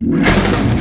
Another